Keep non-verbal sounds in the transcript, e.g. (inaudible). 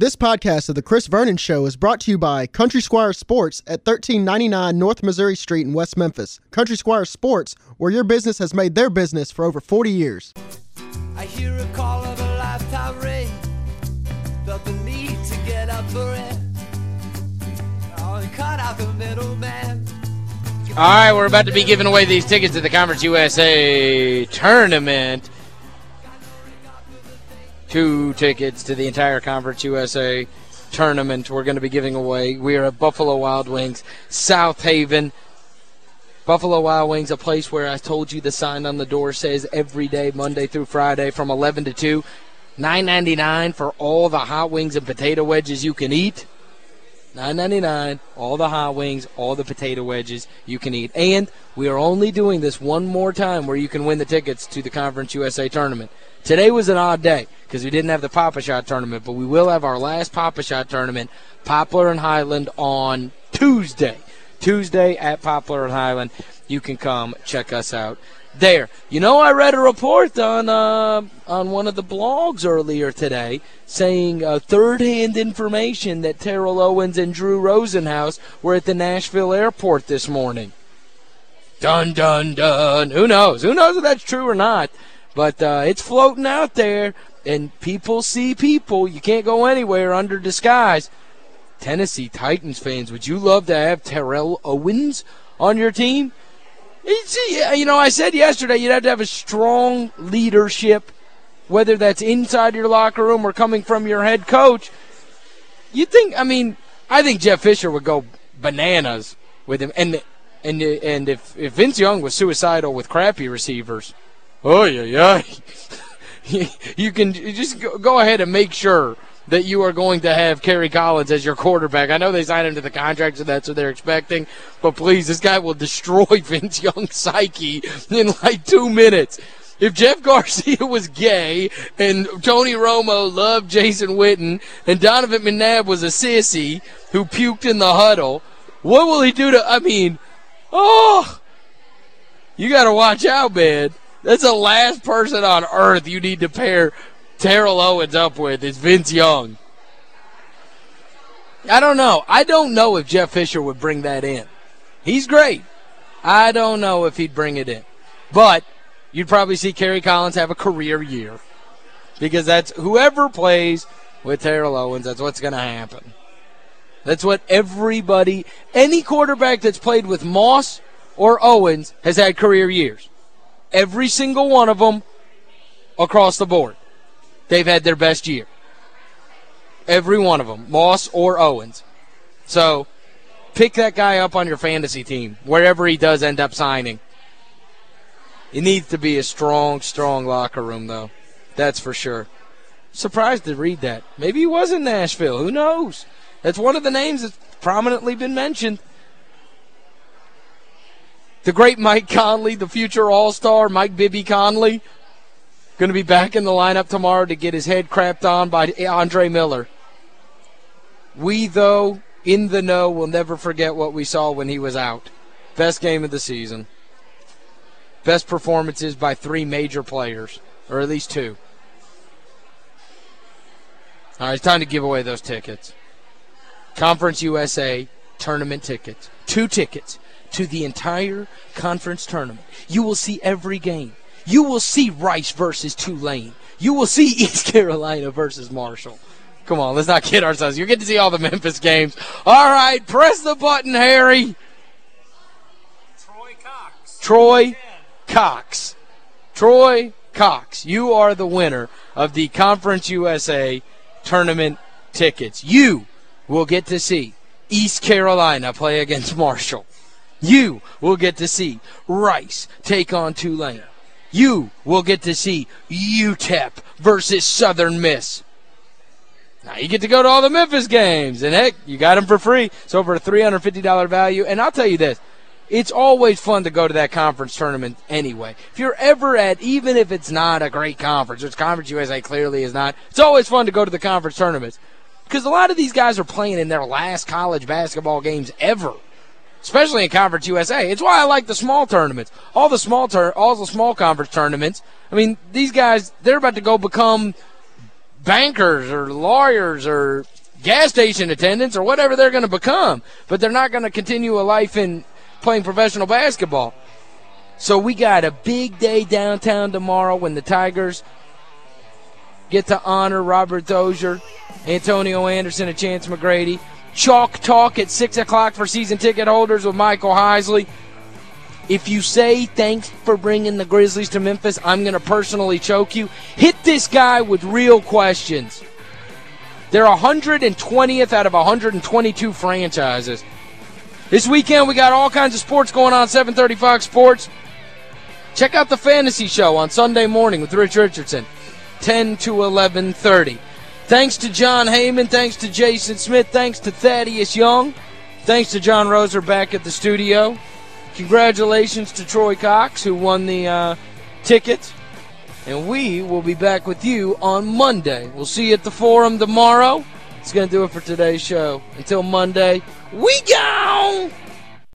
This podcast of The Chris Vernon Show is brought to you by Country Squire Sports at 1399 North Missouri Street in West Memphis. Country Squire Sports, where your business has made their business for over 40 years. I hear a call of a lifetime ring. Felt the need to get up for it. Oh, cut out the middleman. All right, we're about to be giving away these tickets to the Conference USA tournament. Two tickets to the entire Conference USA tournament we're going to be giving away. We are at Buffalo Wild Wings, South Haven. Buffalo Wild Wings, a place where I told you the sign on the door says every day, Monday through Friday, from 11 to 2. $9.99 for all the hot wings and potato wedges you can eat. $9.99, all the hot wings, all the potato wedges you can eat. And we are only doing this one more time where you can win the tickets to the Conference USA tournament. Today was an odd day because we didn't have the Pop-A-Shot tournament, but we will have our last Pop-A-Shot tournament, Poplar and Highland, on Tuesday. Tuesday at Poplar and Highland. You can come check us out there. You know, I read a report on uh, on one of the blogs earlier today saying uh, third-hand information that Terrell Owens and Drew Rosenhaus were at the Nashville airport this morning. Dun, dun, dun. Who knows? Who knows if that's true or not? But uh, it's floating out there, and people see people. You can't go anywhere under disguise. Tennessee Titans fans, would you love to have Terrell Owens on your team? You know, I said yesterday you'd have to have a strong leadership, whether that's inside your locker room or coming from your head coach. You think, I mean, I think Jeff Fisher would go bananas with him. And and and if, if Vince Young was suicidal with crappy receivers, oh, yeah, yeah. (laughs) (laughs) you can just go ahead and make sure that you are going to have Kerry Collins as your quarterback. I know they signed him to the contract, so that's what they're expecting. But please, this guy will (laughs) destroy Vince Young's psyche in like two minutes. If Jeff Garcia (laughs) was gay and Tony Romo loved Jason Witten and Donovan McNabb was a sissy who puked in the huddle, what will he do to, I mean, oh, you got to watch out, man. That's the last person on earth you need to pair Terrell Owens up with is Vince Young. I don't know. I don't know if Jeff Fisher would bring that in. He's great. I don't know if he'd bring it in. But you'd probably see Kerry Collins have a career year. Because that's whoever plays with Terrell Owens, that's what's going to happen. That's what everybody, any quarterback that's played with Moss or Owens has had career years. Every single one of them across the board they've had their best year. Every one of them, Moss or Owens. So pick that guy up on your fantasy team, wherever he does end up signing. It needs to be a strong, strong locker room, though. That's for sure. Surprised to read that. Maybe he was in Nashville. Who knows? That's one of the names that's prominently been mentioned. The great Mike Conley, the future All-Star, Mike Bibby Conley, Going to be back in the lineup tomorrow to get his head crapped on by Andre Miller. We, though, in the know, will never forget what we saw when he was out. Best game of the season. Best performances by three major players, or at least two. All right, it's time to give away those tickets. Conference USA tournament tickets. Two tickets to the entire conference tournament. You will see every game. You will see Rice versus Tulane. You will see (laughs) East Carolina versus Marshall. Come on, let's not kid ourselves. You'll get to see all the Memphis games. All right, press the button, Harry. Troy Cox. Troy Cox. Troy Cox, you are the winner of the Conference USA tournament tickets. You will get to see East Carolina play against Marshall. You will get to see Rice take on Tulane you will get to see UTEP versus Southern Miss. Now you get to go to all the Memphis games, and heck, you got them for free. It's over a $350 value, and I'll tell you this, it's always fun to go to that conference tournament anyway. If you're ever at, even if it's not a great conference, which Conference USA clearly is not, it's always fun to go to the conference tournaments. Because a lot of these guys are playing in their last college basketball games ever especially in Conference USA. It's why I like the small tournaments. All the small tur all the small conference tournaments. I mean, these guys, they're about to go become bankers or lawyers or gas station attendants or whatever they're going to become. But they're not going to continue a life in playing professional basketball. So we got a big day downtown tomorrow when the Tigers get to honor Robert Dozier, Antonio Anderson, and Chance McGrady. Chalk Talk at 6 o'clock for season ticket holders with Michael Heisley. If you say thanks for bringing the Grizzlies to Memphis, I'm going to personally choke you. Hit this guy with real questions. They're 120th out of 122 franchises. This weekend, we got all kinds of sports going on, 730 Fox Sports. Check out the Fantasy Show on Sunday morning with Rich Richardson, 10 to 1130. Thanks to John Heyman. Thanks to Jason Smith. Thanks to Thaddeus Young. Thanks to John Roser back at the studio. Congratulations to Troy Cox, who won the uh, tickets. And we will be back with you on Monday. We'll see you at the Forum tomorrow. It's going to do it for today's show. Until Monday, we gone!